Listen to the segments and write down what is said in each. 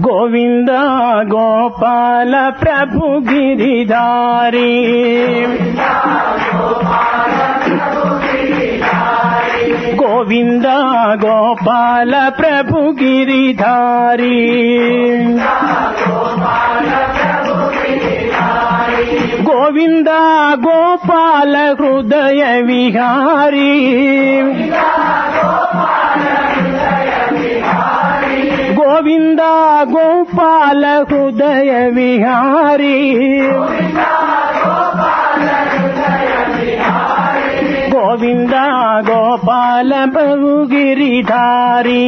గోవింద గోపాల ప్రభు గిరిధారి. గోవింద గోపాల ప్రభు గిరిధారి. గోవింద గోపాల హృదయ విహారీ. ಗೋವಿಂದ ಗೋಪಾಲ ಹೃದಯ ವಿಹಾರಿ ಗೋವಿಂದ ಗೋಪಾಲ ಪ್ರಭು ಗಿರಿಧಾರಿ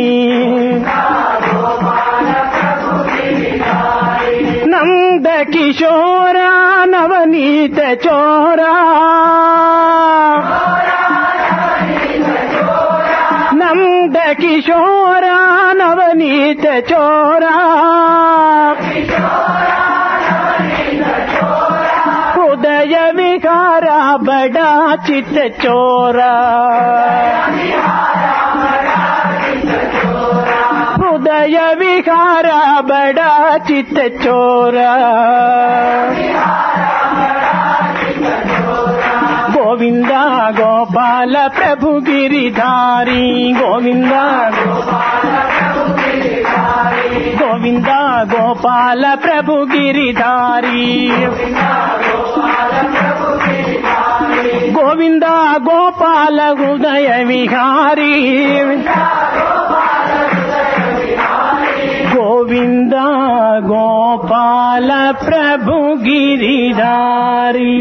ನಂದ ಕಿಶೋರ ನವನೀತ ಚೋರ नंद किशोरा नवनीत चोरा। उदय विकारा बड़ा चित चोरा। उदय विकारा बड़ा चित चोरा। गोपाल प्रभु गिरिधारी, गोविंदा गोविंदा गोपाल प्रभु गिरिधारी। गोविंदा गोपाल हृदय विहारी। गोविंदा गोपाल प्रभु गिरिधारी।